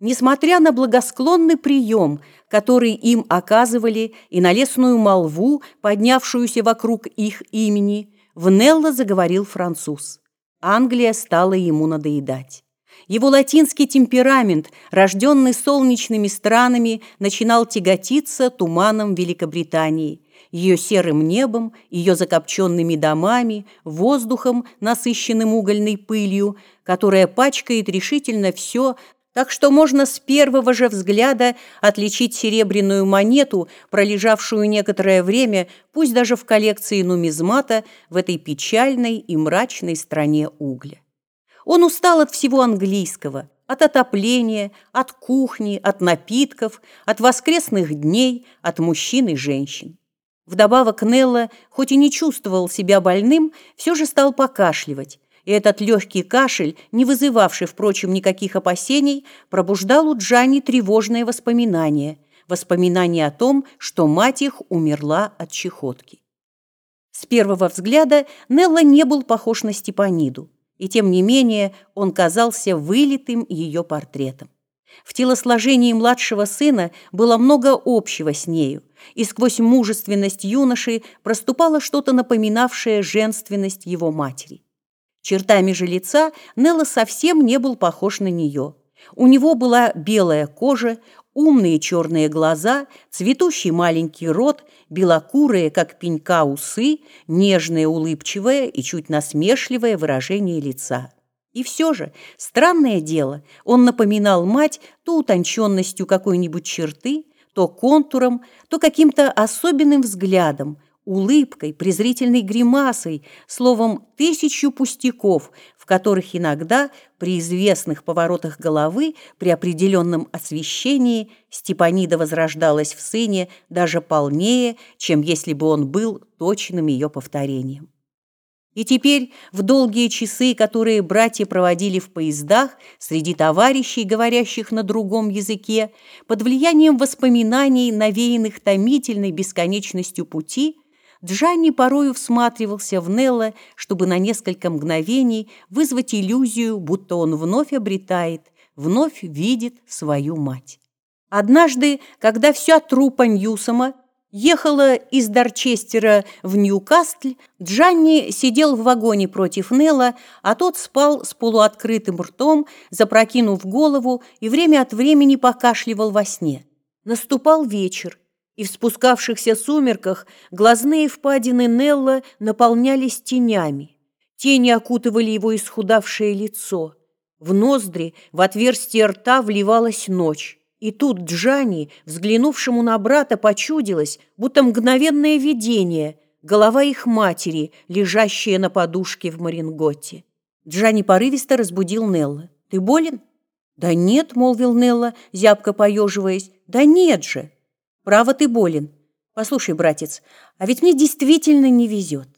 Несмотря на благосклонный прием, который им оказывали, и на лесную молву, поднявшуюся вокруг их имени, в Нелло заговорил француз. Англия стала ему надоедать. Его латинский темперамент, рожденный солнечными странами, начинал тяготиться туманом Великобритании, ее серым небом, ее закопченными домами, воздухом, насыщенным угольной пылью, которая пачкает решительно все, так что можно с первого же взгляда отличить серебряную монету, пролежавшую некоторое время, пусть даже в коллекции нумизмата, в этой печальной и мрачной стране угля. Он устал от всего английского, от отопления, от кухни, от напитков, от воскресных дней, от мужчин и женщин. Вдобавок Нелла, хоть и не чувствовал себя больным, все же стал покашливать, этот легкий кашель, не вызывавший, впрочем, никаких опасений, пробуждал у Джани тревожные воспоминания, воспоминания о том, что мать их умерла от чехотки. С первого взгляда Нелла не был похож на Степаниду, и тем не менее он казался вылитым ее портретом. В телосложении младшего сына было много общего с нею, и сквозь мужественность юноши проступало что-то напоминавшее женственность его матери. Чертами же лица Нелла совсем не был похож на нее. У него была белая кожа, умные черные глаза, цветущий маленький рот, белокурые, как пенька, усы, нежное, улыбчивое и чуть насмешливое выражение лица. И все же, странное дело, он напоминал мать то утонченностью какой-нибудь черты, то контуром, то каким-то особенным взглядом, улыбкой, презрительной гримасой, словом, тысячу пустяков, в которых иногда при известных поворотах головы, при определенном освещении, Степанида возрождалась в сыне даже полнее, чем если бы он был точным ее повторением. И теперь, в долгие часы, которые братья проводили в поездах, среди товарищей, говорящих на другом языке, под влиянием воспоминаний, навеянных томительной бесконечностью пути, Джанни порою всматривался в Нелла, чтобы на несколько мгновений вызвать иллюзию, будто он вновь обретает, вновь видит свою мать. Однажды, когда вся трупа Ньюсома ехала из Дорчестера в Ньюкасль, Джанни сидел в вагоне против Нелла, а тот спал с полуоткрытым ртом, запрокинув голову и время от времени покашливал во сне. Наступал вечер, и в спускавшихся сумерках глазные впадины Нелла наполнялись тенями. Тени окутывали его исхудавшее лицо. В ноздри, в отверстие рта вливалась ночь. И тут Джани, взглянувшему на брата, почудилось, будто мгновенное видение, голова их матери, лежащая на подушке в Маринготе. Джани порывисто разбудил Нелла. «Ты болен?» «Да нет», — молвил Нелла, зябко поеживаясь. «Да нет же!» «Право, ты болен. Послушай, братец, а ведь мне действительно не везет.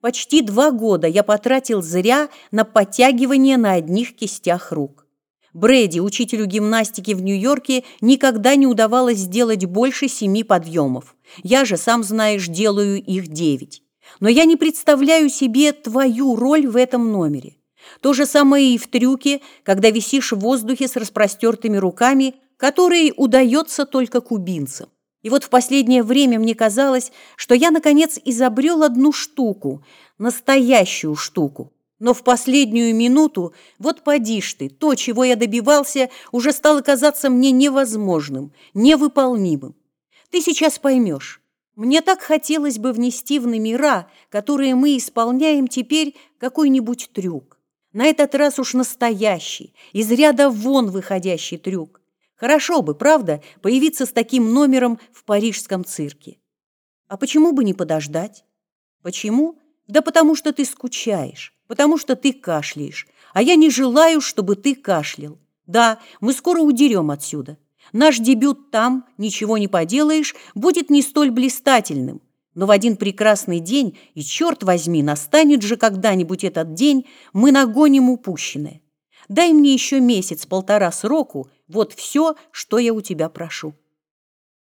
Почти два года я потратил зря на подтягивание на одних кистях рук. Брэди, учителю гимнастики в Нью-Йорке, никогда не удавалось сделать больше семи подъемов. Я же, сам знаешь, делаю их девять. Но я не представляю себе твою роль в этом номере. То же самое и в трюке, когда висишь в воздухе с распростертыми руками, которые удается только кубинцам. И вот в последнее время мне казалось, что я, наконец, изобрел одну штуку, настоящую штуку. Но в последнюю минуту, вот поди ж ты, то, чего я добивался, уже стало казаться мне невозможным, невыполнимым. Ты сейчас поймешь. Мне так хотелось бы внести в номера, которые мы исполняем теперь, какой-нибудь трюк. На этот раз уж настоящий, из ряда вон выходящий трюк. Хорошо бы, правда, появиться с таким номером в парижском цирке. А почему бы не подождать? Почему? Да потому что ты скучаешь потому что ты кашляешь, а я не желаю, чтобы ты кашлял. Да, мы скоро удерем отсюда. Наш дебют там, ничего не поделаешь, будет не столь блистательным. Но в один прекрасный день, и черт возьми, настанет же когда-нибудь этот день, мы нагоним упущенное. Дай мне еще месяц-полтора сроку, вот все, что я у тебя прошу».